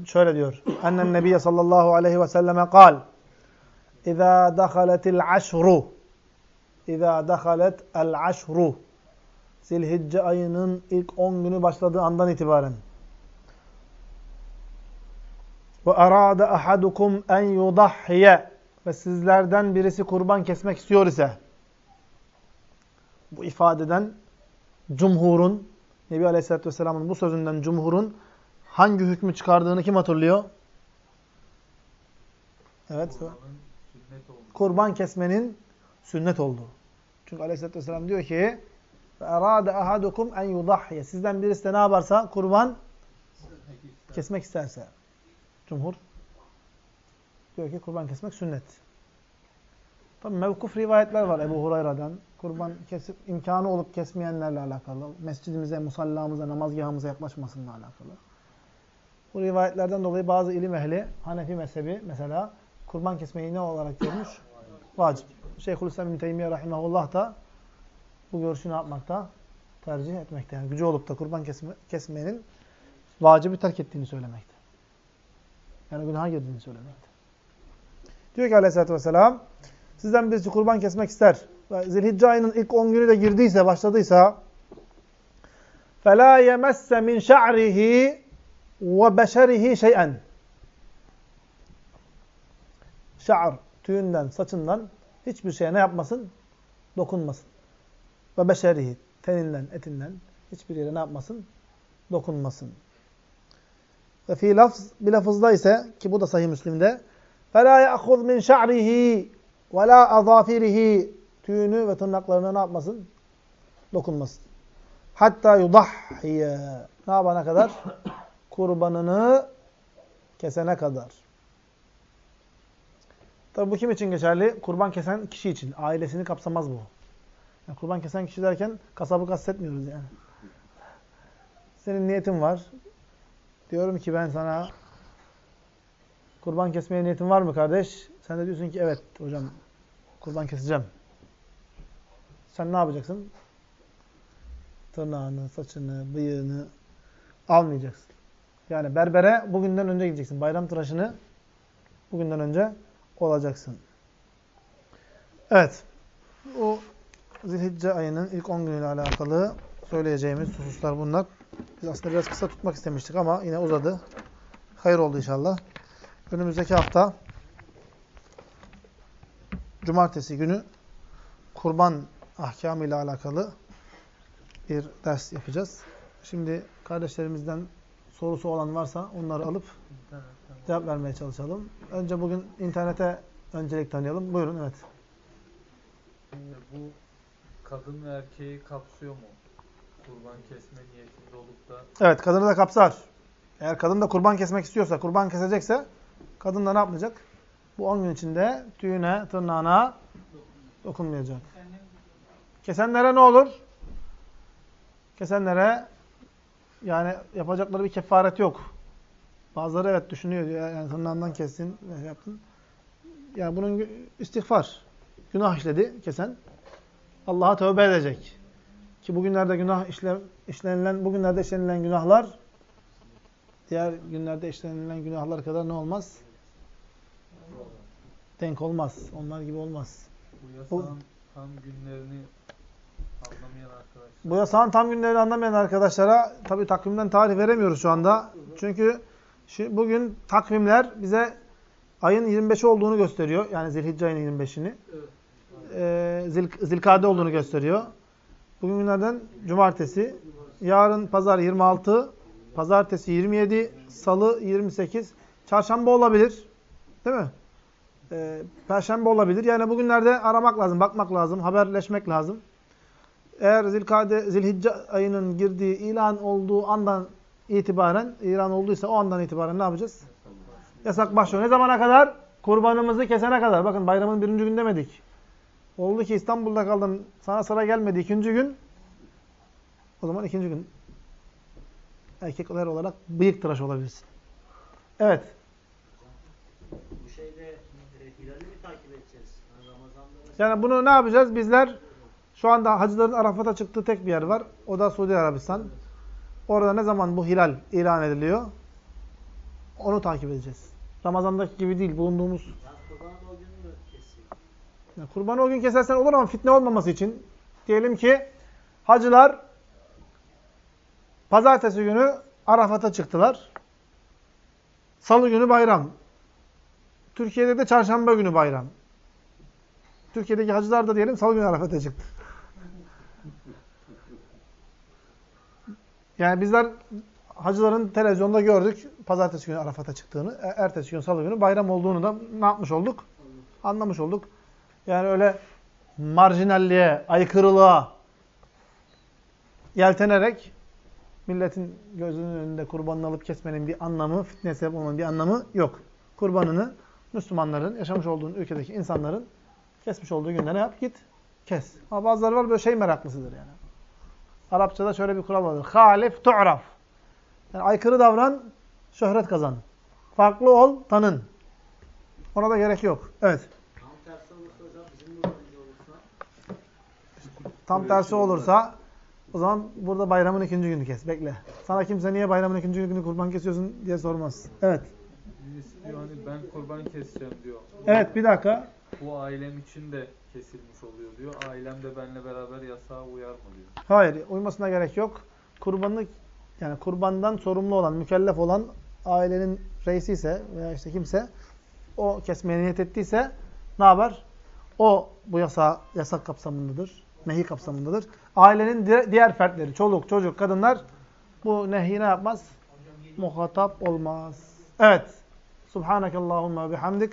şöyle diyor. Ennen Nebiye sallallahu aleyhi ve selleme kal. İza dahaletil aşru. İza dahalet el aşru. Zilhicce ayının ilk 10 günü başladığı andan itibaren. Ve arada ahadukum en yudahhiye Ve sizlerden birisi kurban kesmek istiyor ise. Bu ifadeden cumhurun, Nebi Aleyhisselatü Vesselam'ın bu sözünden cumhurun hangi hükmü çıkardığını kim hatırlıyor? Evet. Kurban kesmenin sünnet olduğu. Çünkü Aleyhisselatü Vesselam diyor ki اَرَادَ اَحَدُكُمْ اَنْ يُضَحْيَ Sizden birisi de ne yaparsa kurban kesmek isterse. Cumhur diyor ki kurban kesmek sünnet. Tabi mevkuf rivayetler var Ebu Hurayra'dan. Kurban kesip imkanı olup kesmeyenlerle alakalı. Mescidimize, musallamıza, namazgahımıza yaklaşmasınla alakalı. Bu rivayetlerden dolayı bazı ilim ehli, Hanefi mezhebi mesela kurban kesmeyi ne olarak görmüş? Vacip. Şeyhülislam bin Teymiye Rahimahullah da bu görüşü ne yapmakta? Tercih etmekte. Yani gücü olup da kurban kesme, kesmenin vacibi terk ettiğini söylemekte. Yani günaha girdiğini söylemekte. Diyor ki aleyhissalatü vesselam, sizden birisi kurban kesmek ister. Ve Zilhicce ayının ilk 10 günü de girdiyse, başladıysa فَلَا يَمَسَّ مِنْ شَعْرِهِ وَبَشَرِهِ شَيْئًا Şa'r, tüyünden, saçından hiçbir şeye ne yapmasın? Dokunmasın. Ve beşerihi, teninden, etinden hiçbir yere ne yapmasın? Dokunmasın. Ve fi lafz, bir lafızda ise ki bu da sahih Müslim'de فَلَا يَأْخُذْ مِنْ شَعْرِهِ وَلَا أَظَافِرِهِ Tüyünü ve tırnaklarına ne yapmasın? Dokunmasın. Hatta yudahhiye. Ne yapana kadar? Kurbanını kesene kadar. Tabi bu kim için geçerli? Kurban kesen kişi için. Ailesini kapsamaz bu. Yani kurban kesen kişi derken kasabı kastetmiyoruz yani. Senin niyetin var. Diyorum ki ben sana kurban kesmeye niyetin var mı kardeş? Sen de diyorsun ki evet hocam kurban keseceğim. Sen ne yapacaksın? Tırnağını, saçını, bıyığını almayacaksın. Yani berbere bugünden önce gideceksin. Bayram tıraşını bugünden önce olacaksın. Evet. O Zilhicce ayının ilk 10 günüyle alakalı söyleyeceğimiz hususlar bunlar. Biz aslında biraz kısa tutmak istemiştik ama yine uzadı. Hayır oldu inşallah. Önümüzdeki hafta Cumartesi günü kurban ahkamı ile alakalı bir ders yapacağız. Şimdi kardeşlerimizden sorusu olan varsa onları alıp cevap vermeye çalışalım. Önce bugün internete öncelik tanıyalım. Buyurun evet. Bu kadın ve erkeği kapsıyor mu? Kurban kesme niyetinde olup da Evet kadını da kapsar. Eğer kadın da kurban kesmek istiyorsa, kurban kesecekse kadın da ne yapmayacak? Bu 10 gün içinde tüyüne, tırnağına dokunmayacak. Kesenlere ne olur? Kesenlere yani yapacakları bir kefaret yok. Bazıları evet düşünüyor. Yani tırnağından kessin, ne yaptın. Yani bunun istiğfar. Günah işledi kesen. Allah'a tövbe edecek. Ki bugünlerde günah işle, işlenilen, bugünlerde işlenilen günahlar diğer günlerde işlenilen günahlar kadar ne olmaz? Denk olmaz. Onlar gibi olmaz. bu yasağın tam günlerini anlamayan arkadaşlar. Bu yasağın tam günlerini anlamayan arkadaşlara tabi takvimden tarih veremiyoruz şu anda. Çünkü şu, bugün takvimler bize ayın 25'i olduğunu gösteriyor. Yani Zilhicce ayının 25'ini. Ee, Zil, Zilkade olduğunu gösteriyor. Bugün günlerden cumartesi. Yarın pazar 26. Pazartesi 27. Salı 28. Çarşamba olabilir. Değil mi? Ee, Perşembe olabilir. Yani bugünlerde aramak lazım, bakmak lazım, haberleşmek lazım. Eğer Zilkade, Zilhicce ayının girdiği, ilan olduğu andan itibaren, ilan olduysa o andan itibaren ne yapacağız? Yasak başlıyor. Ne zamana kadar? Kurbanımızı kesene kadar. Bakın bayramın birinci gün demedik. Oldu ki İstanbul'da kaldın, sana sıra gelmedi ikinci gün. O zaman ikinci gün erkekler olarak bıyık tıraş olabilirsin. Evet. Bu şeyde e, hilali mi takip edeceğiz? Yani Ramazan'da Yani bunu ne yapacağız? Bizler şu anda hacıların Arafat'a çıktığı tek bir yer var. O da Suudi Arabistan. Orada ne zaman bu hilal ilan ediliyor? Onu takip edeceğiz. Ramazan'daki gibi değil. Bulunduğumuz Yani kurbanı o gün kesersen olur ama fitne olmaması için. Diyelim ki hacılar pazartesi günü Arafat'a çıktılar. Salı günü bayram. Türkiye'de de çarşamba günü bayram. Türkiye'deki hacılar da diyelim salı günü Arafat'a çıktı. Yani bizler hacıların televizyonda gördük pazartesi günü Arafat'a çıktığını, e- ertesi gün salı günü bayram olduğunu da ne yapmış olduk? Anlamış olduk. Yani öyle marjinalliğe, aykırılığa yeltenerek milletin gözünün önünde kurbanını alıp kesmenin bir anlamı, fitne sebep olmanın bir anlamı yok. Kurbanını Müslümanların, yaşamış olduğun ülkedeki insanların kesmiş olduğu günde ne yap? Git, kes. Ama bazıları var böyle şey meraklısıdır yani. Arapçada şöyle bir kural vardır. Halif tu'raf. Yani aykırı davran, şöhret kazan. Farklı ol, tanın. Ona da gerek yok. Evet. Tam tersi olursa hocam bizim olursa Tam tersi olursa o zaman burada bayramın ikinci günü kes. Bekle. Sana kimse niye bayramın ikinci günü kurban kesiyorsun diye sormaz. Evet. Birisi diyor hani ben kurban keseceğim diyor. Evet bir dakika. Bu ailem için de kesilmiş oluyor diyor. Ailem de benimle beraber yasağa uyar mı diyor. Hayır, uymasına gerek yok. Kurbanı yani kurbandan sorumlu olan, mükellef olan ailenin reisi ise veya işte kimse o kesmeye niyet ettiyse ne yapar? O bu yasa yasak kapsamındadır. Nehi kapsamındadır. Ailenin di- diğer fertleri, çoluk, çocuk, kadınlar bu nehi ne yapmaz? Muhatap olmaz. Evet. Subhanakallahumma bihamdik.